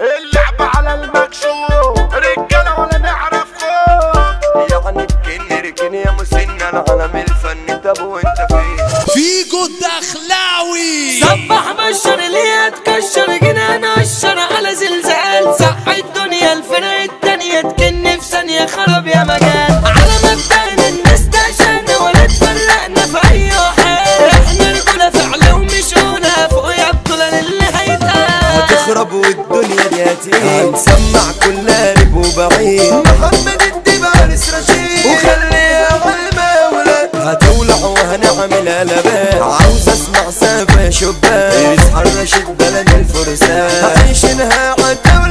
اللعبة على المكشوف. رجالة ولا نعرف خوف. يعني يا العالم الفني طب وانت فين. فيجو الدخلاوي صبح بشر ليه تكشر جنان اشر على زلزال صح الدنيا الفرق التانية تكن في ثانية. خرب يا مجال. هتخرب والدنيا هتيجي هنسمع كل قريب وبعيد. محمد الدبارس رشيد وخليها عالمولى هتولع وهنعمل قلبات. عاوز أسمع سافة شباك. يصحى الرشيد بلد الفرسان. هعيشنها عالدولة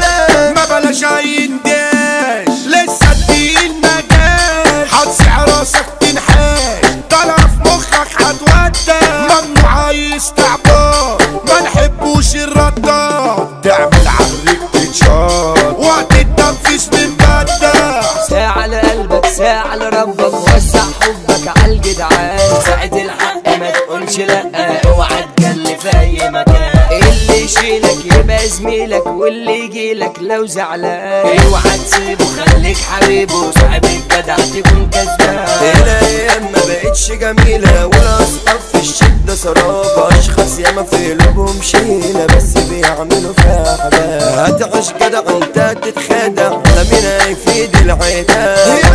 ساعة لربك وسع حبك عالجدعان ساعة الحق ما تقولش لأ. اوعى تجلي في أي مكان. اللي يشيلك يبقى زميلك واللي يجيلك لو زعلان. اوعى تسيبه خليك حبيبه. صاحب الجدع تكون كسبان. الأيام ما بقتش جميلة ولا أصحاب في الشدة سراب أشخاص ياما في قلوبهم شيلة بس بيعملوا فيها حاجات هتعيش جدع انت تتخدع لا مين هيفيد العتاب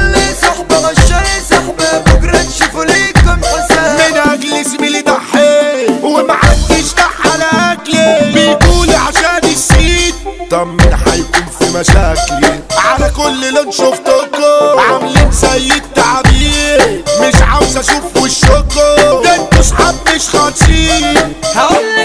هيكون في مشاكلي على كل لون شفتكم عاملين زي التعبير. مش عاوز أشوف وشكم ده أنتوا صحاب مش خاطين هقولك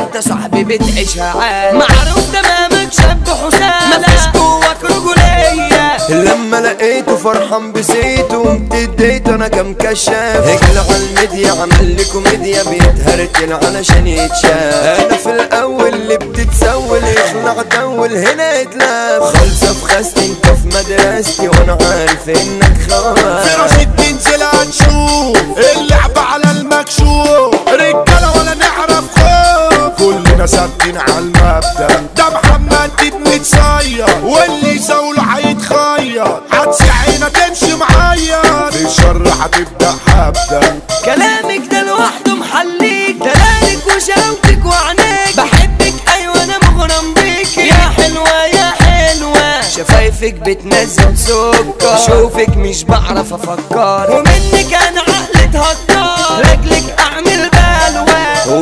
أنت صاحبي بتعيشها عالة معروف تمامك شاب حسام. مفيش جواك رجولية. لما لقيته فرحان بسيته قمت اديت أنا كام كشاف. هجل على الميديا عمل لي كوميديا بيتهرتل علشان يتشاف. أنا في الأول اللي بتتسول يخلع دول هنا يتلاف خالصه في خاستي انت في مدرستي وأنا عارف إنك خلاص هتبدأ هبدأ كلامك ده لوحده محليك. دلالك وشوكك وعنيك بحبك أيوه أنا مغرم بيك. يا حلوة يا حلوة. شفايفك بتنزل سكر. شوفك مش بعرف أفكر. ومنك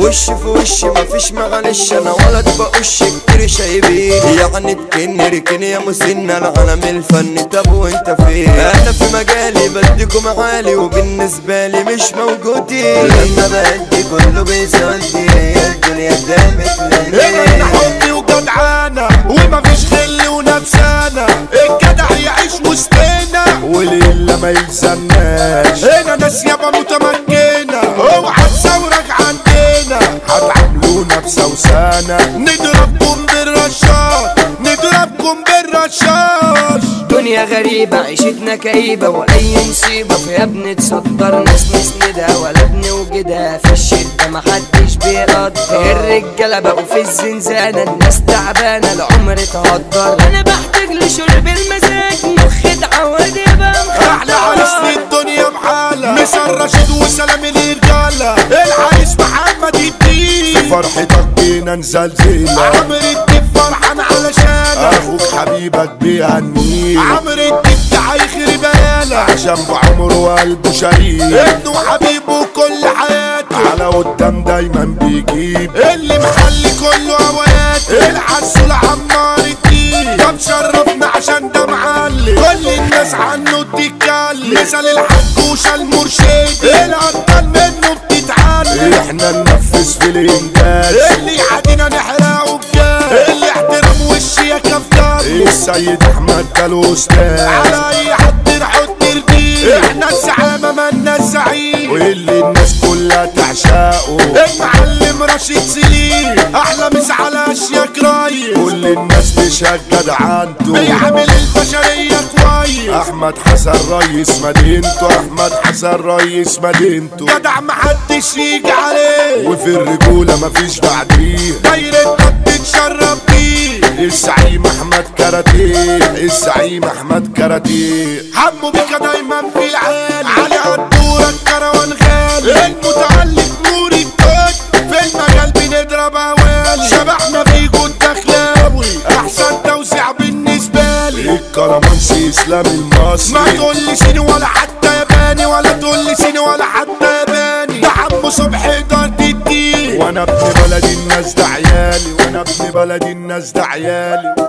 وش في وش مفيش معلش أنا ولد بقش كتير شايبين يعني تكن ركن يا مسن العالم الفني طب وانت فين أنا في مجالي بديكم عالي وبالنسبة لي مش موجودين. لما بدي كله بيصدي هي الدنيا دامت لنا حبي وجدعانة. ومفيش غل ونفسانة. الجدع يعيش وسطنا وليلة ما يلزمناش هنا ناس يابا متمكنة. غريبة عيشتنا كئيبة وأي مصيبة فيها بنتصدر ناس نسندها ولا بنوجدها في الشدة محدش بيقدر الرجالة بقوا في الزنزانة الناس تعبانة العمر تهدر أنا بحتاج لشرب المزاج مخي اتعود يبقى أحلى عريس في الدنيا بحالة مسر رشيد وسلام الرجالة العريس محمد الدين فرحتك بينا نزلزلة. عمرو الدين فرحان علشان أخوك حبيبك بيهنيه عمرو ده هيخرب بالك عشان بعمره وقلبه شريك ابنه وحبيبه كل حياته. على قدام دايما بيجيب. اللي محلي كله هواياته العسول عمار الدين. ده مشرفنا عشان ده معلم. كل الناس عنه بتتكلم. مثل الحجوشة المرشد الأبطال منه بتتعلم. إحنا ننفذ في الإنجاز. اللي يعادينا نحرقه. أحمد ده الأستاذ على أي حد نحط الدين إحنا الزعامة مالنا الزعيم واللي الناس كلها تعشقه. المعلم رشيد سليم. أحلى مش على اشياك رايق كل الناس تشجد عنده. بيعمل البشرية كويس أحمد حسن رئيس مدينته. أحمد حسن رئيس مدينته. جدع محدش يجي عليه. وفي الرجولة مفيش بعديه. دايرتك تتشرب بيه الزعيم احمد كاراتيه الزعيم احمد كاراتيه حمو بيكا دايما في العالي علي قدورة الكروان غالي المتعلق نور الدود في المجال بنضرب اوالي شبحنا في جود دخلاوي أحسن توزيع بالنسبة لي. الكرمانسي إسلام المصري. ما تقولي صيني ولا حتى ياباني ولا تقولي صيني ولا حتى ياباني. ده عمو صبحي الدين ابن بلدي الناس ده عيالي وأنا ابن بلدي الناس ده عيالي